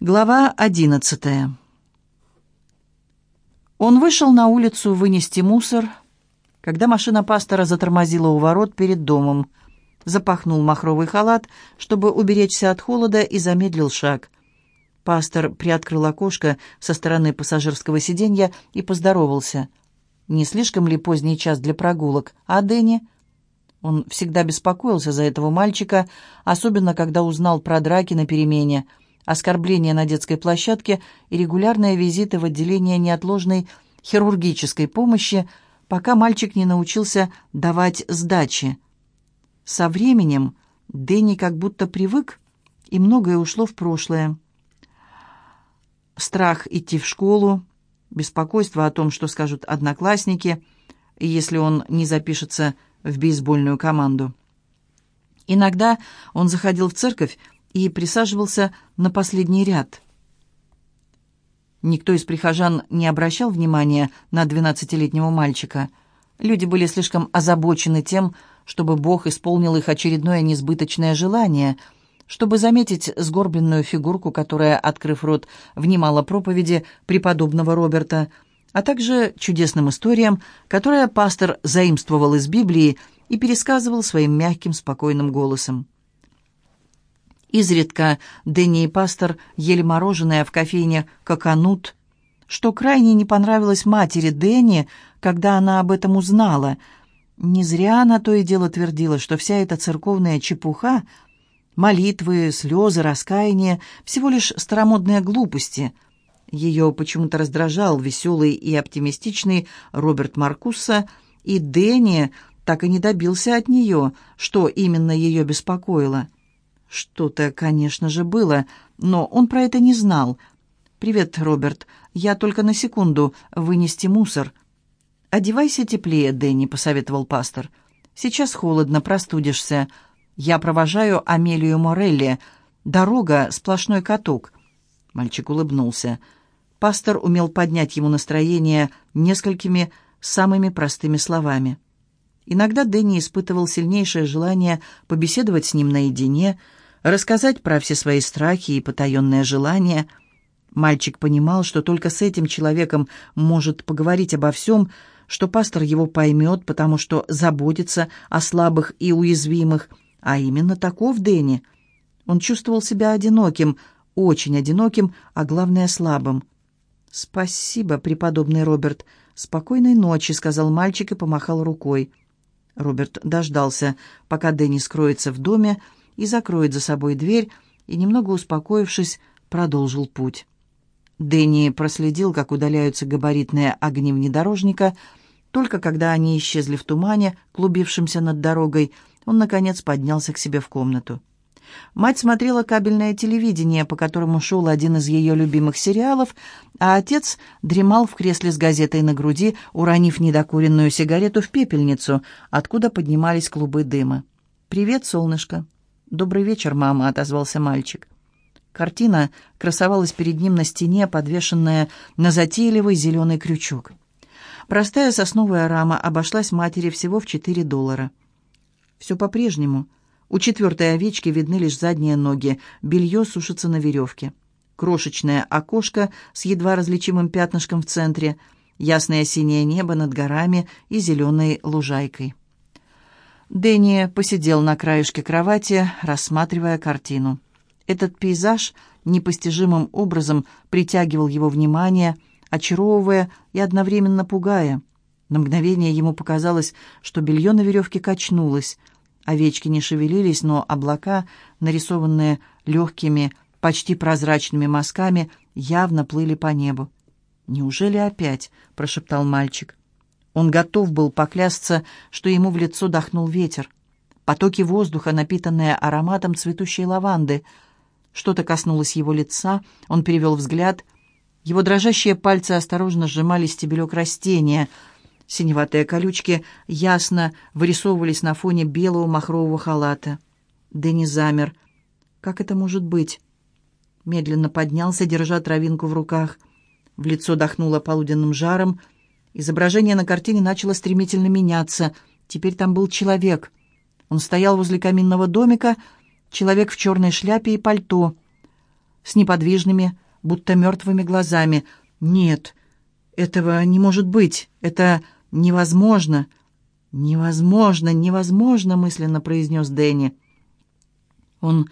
Глава одиннадцатая. Он вышел на улицу вынести мусор, когда машина пастора затормозила у ворот перед домом, запахнул махровый халат, чтобы уберечься от холода, и замедлил шаг. Пастор приоткрыл окошко со стороны пассажирского сиденья и поздоровался. Не слишком ли поздний час для прогулок, а Дэнни? Он всегда беспокоился за этого мальчика, особенно когда узнал про драки на перемене — оскорбления на детской площадке и регулярные визиты в отделение неотложной хирургической помощи, пока мальчик не научился давать сдачи. Со временем Дэнни как будто привык, и многое ушло в прошлое. Страх идти в школу, беспокойство о том, что скажут одноклассники, если он не запишется в бейсбольную команду. Иногда он заходил в церковь и присаживался на последний ряд. Никто из прихожан не обращал внимания на двенадцатилетнего мальчика. Люди были слишком озабочены тем, чтобы Бог исполнил их очередное несбыточное желание, чтобы заметить сгорбленную фигурку, которая, открыв рот, внимала проповеди преподобного Роберта, а также чудесным историям, которые пастор заимствовал из Библии и пересказывал своим мягким, спокойным голосом. Изредка Дэнни и пастор ели мороженое в кофейне «Коконут», что крайне не понравилось матери Дэнни, когда она об этом узнала. Не зря она то и дело твердила, что вся эта церковная чепуха, молитвы, слезы, раскаяние — всего лишь старомодные глупости. Ее почему-то раздражал веселый и оптимистичный Роберт Маркусса, и Дэнни так и не добился от нее, что именно ее беспокоило — что-то, конечно же, было, но он про это не знал. «Привет, Роберт. Я только на секунду. Вынести мусор». «Одевайся теплее, Дэнни», — посоветовал пастор. «Сейчас холодно, простудишься. Я провожаю Амелию Морелли. Дорога — сплошной каток». Мальчик улыбнулся. Пастор умел поднять ему настроение несколькими самыми простыми словами. Иногда Дэнни испытывал сильнейшее желание побеседовать с ним наедине — рассказать про все свои страхи и потаенные желания. Мальчик понимал, что только с этим человеком может поговорить обо всем, что пастор его поймет, потому что заботится о слабых и уязвимых, а именно таков Дэнни. Он чувствовал себя одиноким, очень одиноким, а главное слабым. «Спасибо, преподобный Роберт. Спокойной ночи», — сказал мальчик и помахал рукой. Роберт дождался, пока Дэнни скроется в доме, — и закроет за собой дверь, и, немного успокоившись, продолжил путь. Дэнни проследил, как удаляются габаритные огни внедорожника. Только когда они исчезли в тумане, клубившемся над дорогой, он, наконец, поднялся к себе в комнату. Мать смотрела кабельное телевидение, по которому шел один из ее любимых сериалов, а отец дремал в кресле с газетой на груди, уронив недокуренную сигарету в пепельницу, откуда поднимались клубы дыма. «Привет, солнышко!» «Добрый вечер, мама», — отозвался мальчик. Картина красовалась перед ним на стене, подвешенная на затейливый зеленый крючок. Простая сосновая рама обошлась матери всего в четыре доллара. Все по-прежнему. У четвертой овечки видны лишь задние ноги, белье сушится на веревке. Крошечное окошко с едва различимым пятнышком в центре, ясное синее небо над горами и зеленой лужайкой. Дэнни посидел на краешке кровати, рассматривая картину. Этот пейзаж непостижимым образом притягивал его внимание, очаровывая и одновременно пугая. На мгновение ему показалось, что белье на веревке качнулось. Овечки не шевелились, но облака, нарисованные легкими, почти прозрачными мазками, явно плыли по небу. «Неужели опять?» — прошептал мальчик. Он готов был поклясться, что ему в лицо дохнул ветер. Потоки воздуха, напитанные ароматом цветущей лаванды. Что-то коснулось его лица, он перевел взгляд. Его дрожащие пальцы осторожно сжимали стебелек растения. Синеватые колючки ясно вырисовывались на фоне белого махрового халата. Дэнни замер. «Как это может быть?» Медленно поднялся, держа травинку в руках. В лицо дохнуло полуденным жаром — Изображение на картине начало стремительно меняться. Теперь там был человек. Он стоял возле каминного домика, человек в черной шляпе и пальто. с неподвижными, будто мертвыми глазами. «Нет, этого не может быть, это невозможно». «Невозможно, невозможно», — мысленно произнес Дэнни. Он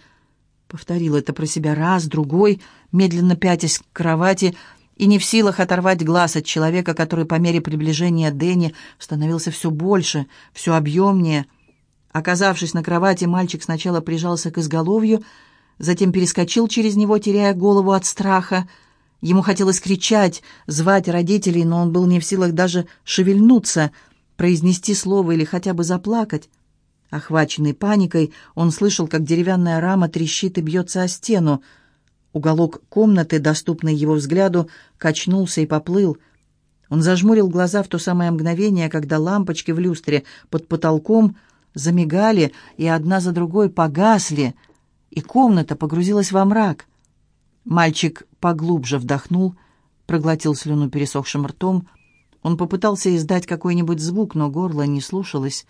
повторил это про себя раз, другой, медленно пятясь к кровати и не в силах оторвать глаз от человека, который по мере приближения Дэнни становился все больше, все объемнее. Оказавшись на кровати, мальчик сначала прижался к изголовью, затем перескочил через него, теряя голову от страха. Ему хотелось кричать, звать родителей, но он был не в силах даже шевельнуться — произнести слово или хотя бы заплакать. Охваченный паникой, он слышал, как деревянная рама трещит и бьется о стену. Уголок комнаты, доступный его взгляду, качнулся и поплыл. Он зажмурил глаза в то самое мгновение, когда лампочки в люстре под потолком замигали и одна за другой погасли, и комната погрузилась во мрак. Мальчик поглубже вдохнул, проглотил слюну пересохшим ртом, он попытался издать какой-нибудь звук, но горло не слушалось.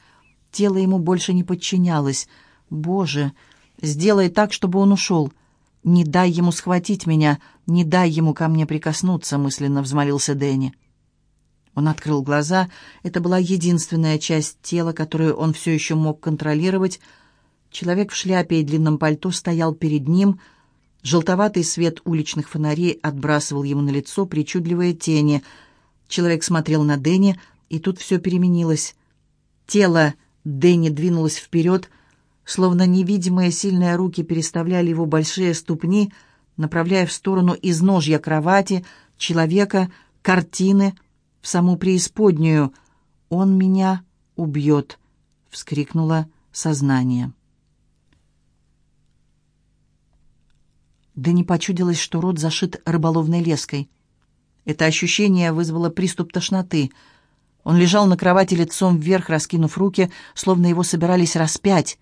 Тело ему больше не подчинялось. «Боже, сделай так, чтобы он ушел. Не дай ему схватить меня, не дай ему ко мне прикоснуться», — мысленно взмолился Дэнни. Он открыл глаза. Это была единственная часть тела, которую он все еще мог контролировать. Человек в шляпе и длинном пальто стоял перед ним. Желтоватый свет уличных фонарей отбрасывал ему на лицо причудливые тени — Человек смотрел на Дэнни, и тут все переменилось. Тело Дэнни двинулось вперед, словно невидимые сильные руки переставляли его большие ступни, направляя в сторону изножья кровати, человека, картины, в саму преисподнюю. «Он меня убьет!» — вскрикнуло сознание. Да не почудилось, что рот зашит рыболовной леской. Это ощущение вызвало приступ тошноты. Он лежал на кровати лицом вверх, раскинув руки, словно его собирались распять.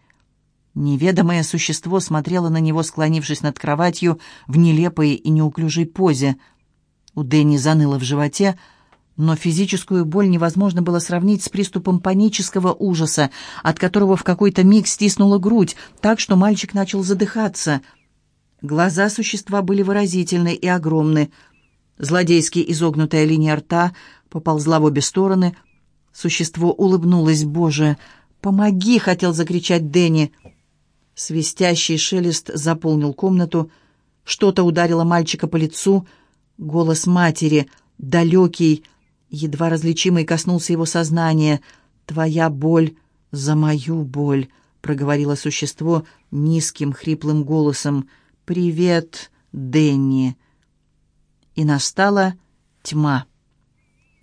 Неведомое существо смотрело на него, склонившись над кроватью в нелепой и неуклюжей позе. У Дэнни заныло в животе, но физическую боль невозможно было сравнить с приступом панического ужаса, от которого в какой-то миг стиснула грудь, так что мальчик начал задыхаться. Глаза существа были выразительны и огромны — Злодейски изогнутая линия рта поползла в обе стороны. Существо улыбнулось. «Боже, помоги!» — хотел закричать Дэнни. Свистящий шелест заполнил комнату. Что-то ударило мальчика по лицу. Голос матери, далекий, едва различимый, коснулся его сознания. «Твоя боль за мою боль», — проговорило существо низким хриплым голосом. «Привет, Дэнни» и настала тьма.